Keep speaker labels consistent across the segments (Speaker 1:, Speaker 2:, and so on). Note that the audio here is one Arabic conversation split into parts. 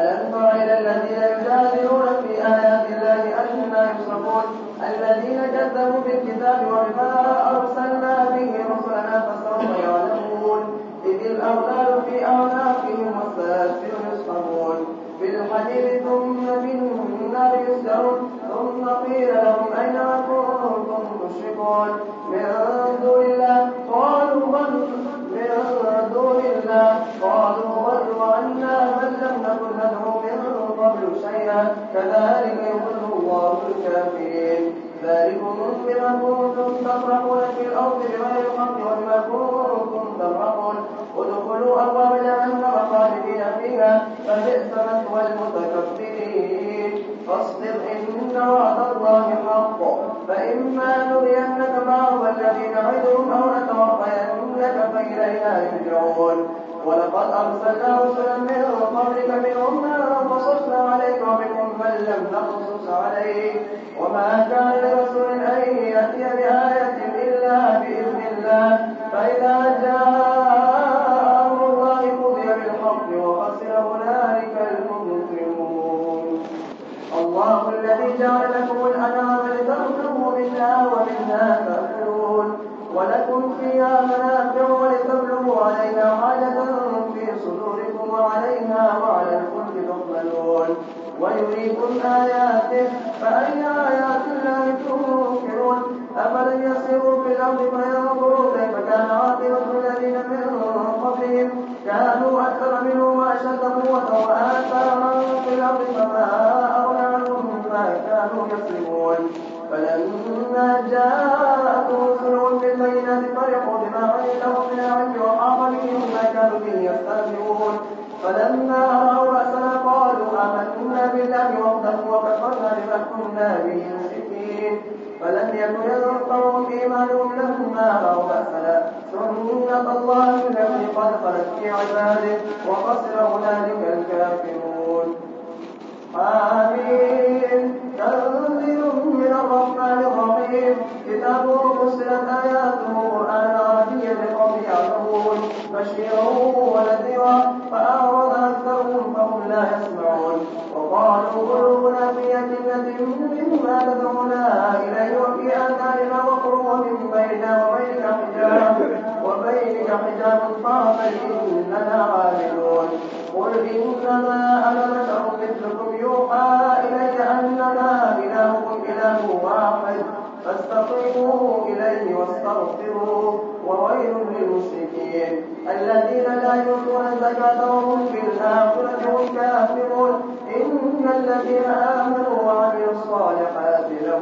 Speaker 1: ألم تر إلى الذين يجادلون في آيات الله أنا يصرفون الذين كذبوا بالكتاب وبما أرسلنا به رسلنا فسوف يعلمون. إذ الأغلال في أعناقهم والسلاسل يسحبون. في الحديد ثم في النار يسجرون. ثم قيل لهم أين كنتم تشركون؟ من دون الله. قالوا من دون الله. قالوا وأنا بل لم نكن ندعو من قبل شيئا كذلك يضل الله الكافرين. ذلكم بما كنتم تفرحون في الأرض بغير الحق وبما كنتم تفرحون. ادخلوا أبواب جهنم خالدين فيها فبئس مثوى المتكبرين. فاصبر إن وعد الله حق. فإما نرينك بعض الذي نعدهم أو نتوفينك فإلينا يرجعون. ولقد أرسلنا رسلا من قبلك منهم من قصصنا عليك ويريكم آياته فأي آيات الله تنكرون؟ أفلم يسيروا في الأرض فينظروا كيف كان عاقبة الذين من قبلهم؟ كانوا أكثر منهم وأشد قوة وآثارا في الأرض فما أغنى عنهم ما كانوا يصرفون فلما جاءتهم رسلهم بالبينات فرحوا بما عندهم من العلم وحاق بهم ما كانوا به يستهزئون. فلما رأوا بأسنا قالوا آمنا بالله وحده وكفرنا بما كنا به مشركين. فلم يكن ينفعهم إيمانهم لما رأوا بأسنا سنة الله التي قد خلت في عباده وخسر هنالك الكافرون. آمين تنزيل من الرحمن الرحيم. كتاب فصلت آياته قرآنا عربيا لقوم يعلمون بشيرا ونذيرا فأعرض أكثرهم فهم لا يسمعون. وقالوا قلوبنا في أكنة مما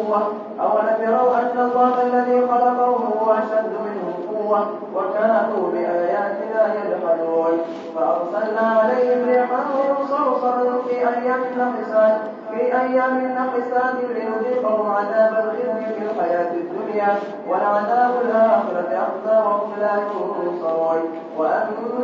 Speaker 1: قوة. أولم يروا أن الله الذي خلقهم هو أشد منهم قوة وكانوا بآياتنا يجحدون. فأرسلنا عليهم ريحا صرصرا في أيام نحسات في أيام نحسات لنذيقهم عذاب الخزي في الحياة الدنيا ولعذاب الآخرة أخزى وهم لا ينصرون. وأما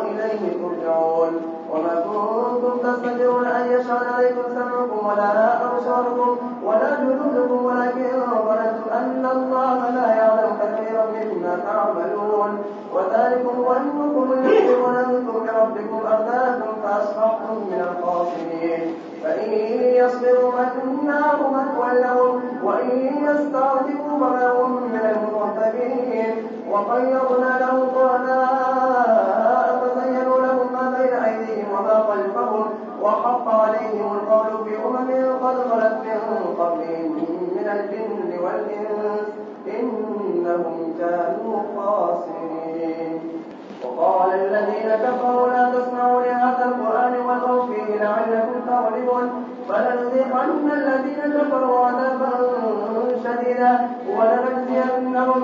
Speaker 1: وإليه ترجعون. وما كنتم تستكبرون أن يشهد عليكم سمعكم ولا أبصاركم ولا جلودكم ولكن ظننتم أن الله لا يعلم كثيرا مما تعملون. وذلكم ظنكم الذي ظننتم بربكم أرداكم فأصبحتم من الخاسرين. فإن يصبروا فالنار مثوى لهم وإن يستعتبوا فما هم من المعتبين وقيضنا لهم قرناء فزينوا لهم ما بين أيديهم وما خلفهم وحق عليهم القول في أمم قد خلت من قبلهم من الجن والإنس إنهم كانوا خاسرين وقال الذين كفروا لا تسمعوا لهذا القرآن والغوا فيه لعلكم تغلبون فلنذيقن الذين كفروا عذابا شديدا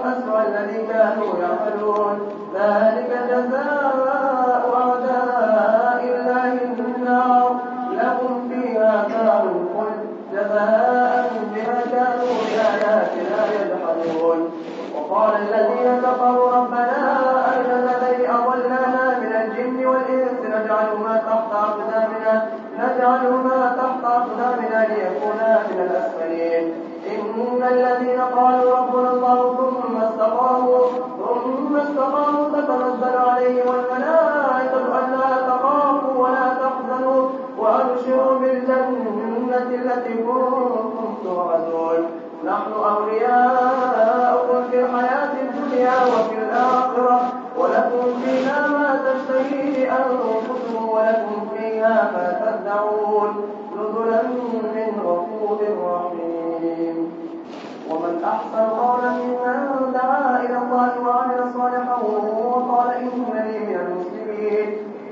Speaker 1: أسوأ الذي كانوا يعملون. ذلك جزاء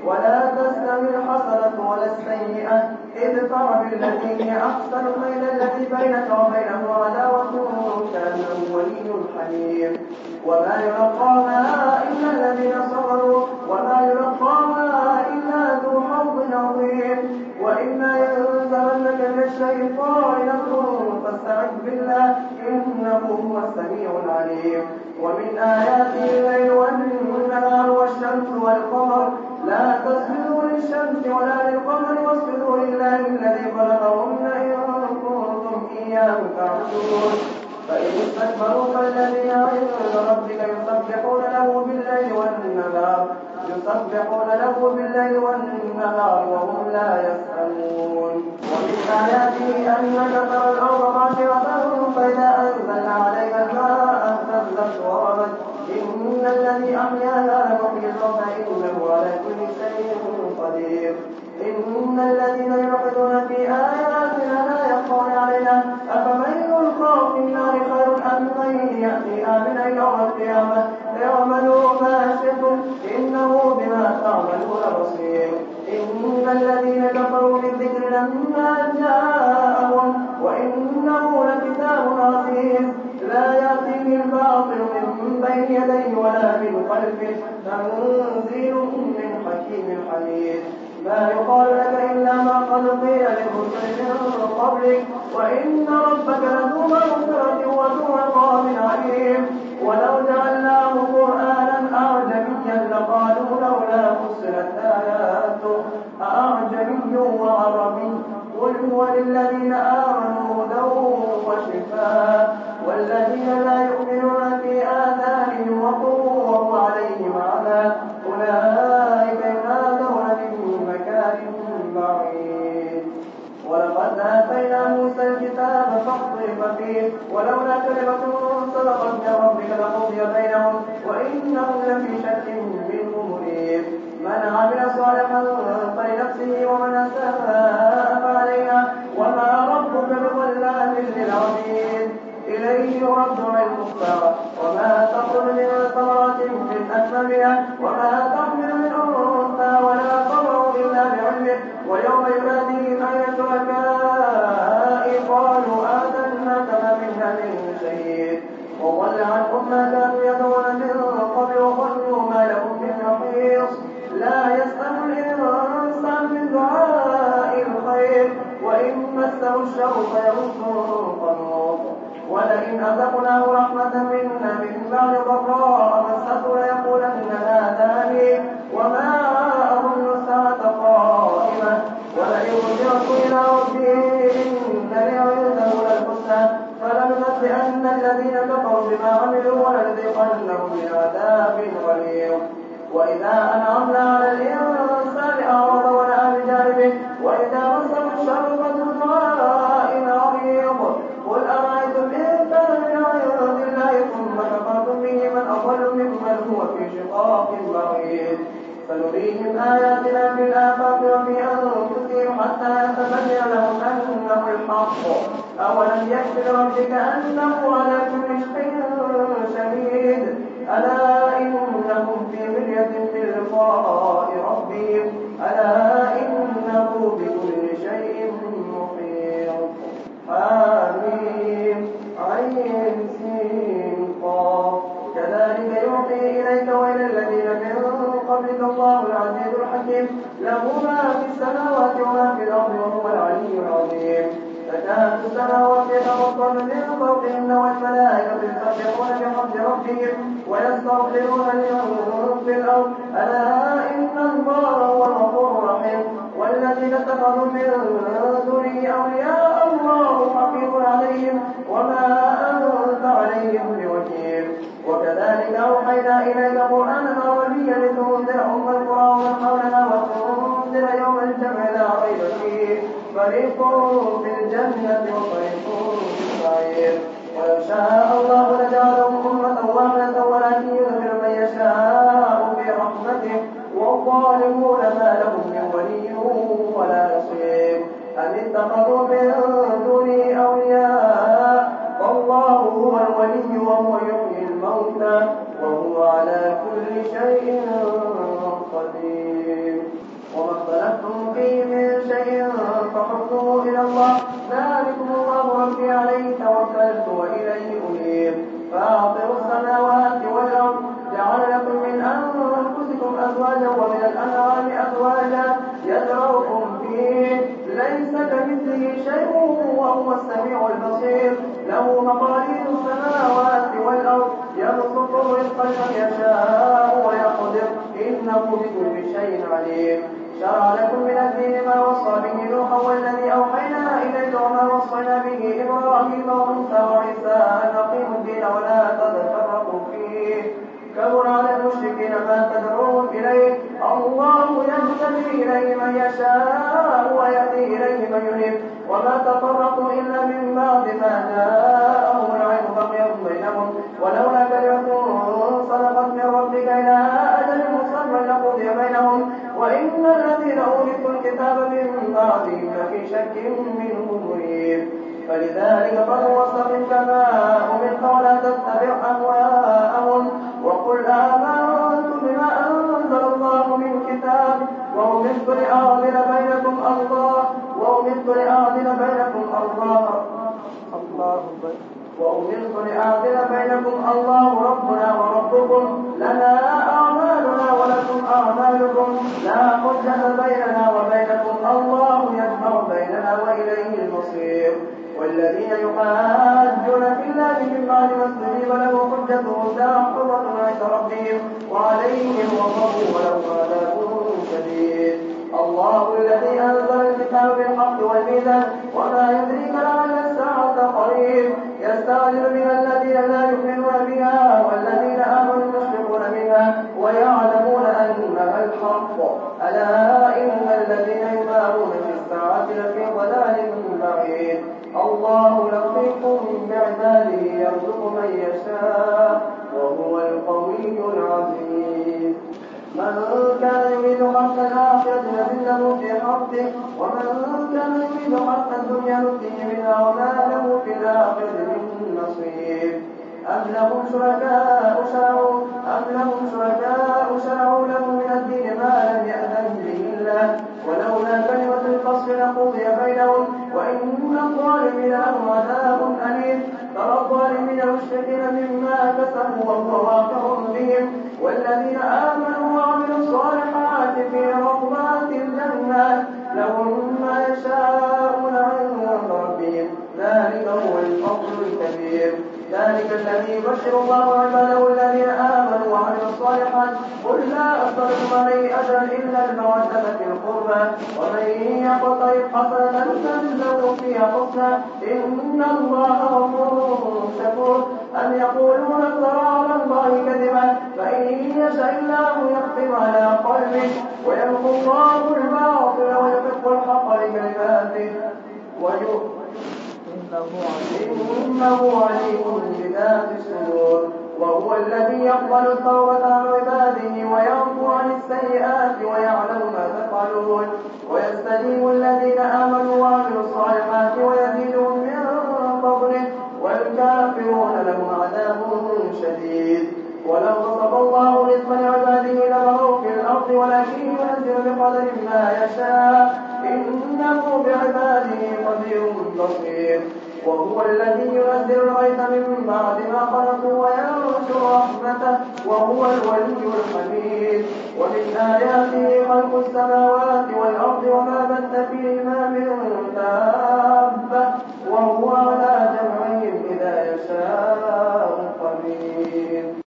Speaker 1: ولا تستوي الحسنة ولا السيئة ادفع بالتي هي أحسن بين الذي بينك وبينه عداوة كأنه ولي حليم وما يلقاها إلا الذين صبروا وما يلقاها إلا ذو حظ عظيم. وإما ينزغنك من الشيطان نزغ فاستعذ بالله إنه هو السميع العليم. ومن آياته الليل شيء قدير إن الذين يلحدون في آياتنا لا يخفون علينا أفمن يلقى النار خير أم يأتي آمنا يوم القيامة اعملوا ما شئتم إنه بما تعملون بصير إن الذين كفروا بالذكر لما جاءهم وإنه لكتاب عزيز. لا يأتيه الباطل من بين يديه ولا من خلفه. تنزيل من حكيم حميد. ما يقال لك إلا ما قد قيل للرسل من قبلك. وإن ربك لذو مغفرة وذو عقاب عليم. ولو جعلناه قرآنا أعجميا لقالوا لولا فصلت آياته أأعجمي وعربي قل هو للذين آمنوا هدى وشفاء. والذين لا يؤمنون في آذانهم وقر عليهم عمى أولئك ينادون من مكان بعيد. ولقد آتينا موسى الكتاب فاختلف فيه ولولا كلمة حتى يتبين لهم أنه الحق. أولم يكف بربك أنه على كل شيء شهيد. ألا تكاد السماوات يتفطرن من فوقهن والملائكة يسبحون بحمد ربهم ويستغفرون لمن في الأرض ألا إن الله هو الغفور الرحيم والذين اتخذوا من دونه أولياء الله حفيظ عليهم وما أنت عليهم بوكيل وكذلك أوحينا إليك قرآنا عربيا لتنذر أم القرى ومن حولها وتنذر يوم الجمع لا ريب فيه. فريق في الجنة وفريق في السعير ولو شاء الله لجعلهم أمة واحدة ولكن يغفر من يشاء في رحمته والظالمون ما لهم من ولي ولا نصير. أم اتخذوا من دونه أولياء؟ فالله هو الولي وهو يحيي الموتى. وهو على كل شيء be به إبراهيم وموسى وعيسى أن أقيموا الدين ولا تتفرقوا فيه. كبر على المشركين ما تدعوهم إليه. الله يهتدي إليه من يشاء ويهدي إليه من ينيب وما تفرقوا إلا من بعد ما جاءهم العلم بغيا بينهم. ولولا كلمة صدقت من ربك إلى أجل مسمى لقضي بينهم. وإن الذين أورثوا الكتاب من بعدهم لفي شك منه. فلذلك فهو واستقم كما أمرت ولا تتبع أهواءهم. وقل آمنت بما أنزل الله من كتاب وأمرت لأعدل بينكم الله وأمرت لأعدل بينكم الله الله وأمرت لأعدل بينكم الله ربنا وربكم. لنا أعمالنا ولكم أعمالكم. لا حجة بيننا وبينكم. الله يجمع بيننا وإليه المصير. والذين يحاجون في الله من بعد ما استجيب له حجتهم داحضة عند ربهم وعليهم غضب ولهم عذاب شديد. الله الذي أنزل الكتاب بالحق والميزان وما يدريك لعل الساعة قريب. يستعجل بها الذين لا يؤمنون بها والذين آمنوا مشركون بها ويعلمون أنها الحق. ألا إن الذين يمارون في الساعة لفي ضلال بعيد. الله لطيف بعباده يرزق من يشاء وهو القوي العزيز. من كان يريد حق الآخرة نزله في حقه ومن كان يريد حق الدنيا نؤتيه منها وما له في الآخرة من نصيب أم لهم شركاء شرعوا أم لهم شركاء شرعوا لهم من الدين ما لم يأذن به الله. ولولا كلمة الفصل لقضي بينهم وإن الظالمين له عذاب أليم. ترى الظالمين مشفقين مما كسبوا وهو واقع بهم. والذين آمنوا وعملوا الصالحات في روضات الجنات لهم ما يشاءون عند ربهم. ذلك هو الفضل الكبير. يبشر الله عباده الذين آمنوا وعملوا الصالحات. قل لا أسألكم عليه أجرا إلا المودة في القربى. ومن يقترف حسنة تنزل فيها حسنا إن الله غفور شكور. أم يقولون افترى على الله كذبا؟ فإن يشاء الله يختم على قلبه. ويمحو الله الباطل ويحق الحق لكلماته. إنه عليم بذات الصدور وهو الذي يقبل التوبة عن عباده ويعفو عن السيئات ويعلم ما تفعلون ويستجيب الذين آمنوا وعملوا الصالحات ويزيدهم من فضله والكافرون لهم عذاب شديد ولو بسط الله رزق لعباده لبغوا في الأرض ولكن ينزل بقدر ما يشاء إنه بعباده خبير بصير وهو الذي ينزل الغيث من بعد ما قنطوا وينرس رحمته وهو الولي الحميد ومن آياته خلق السماوات والأرض وما بث فيهما من دابة وهو على جمعهم إذا يشاء.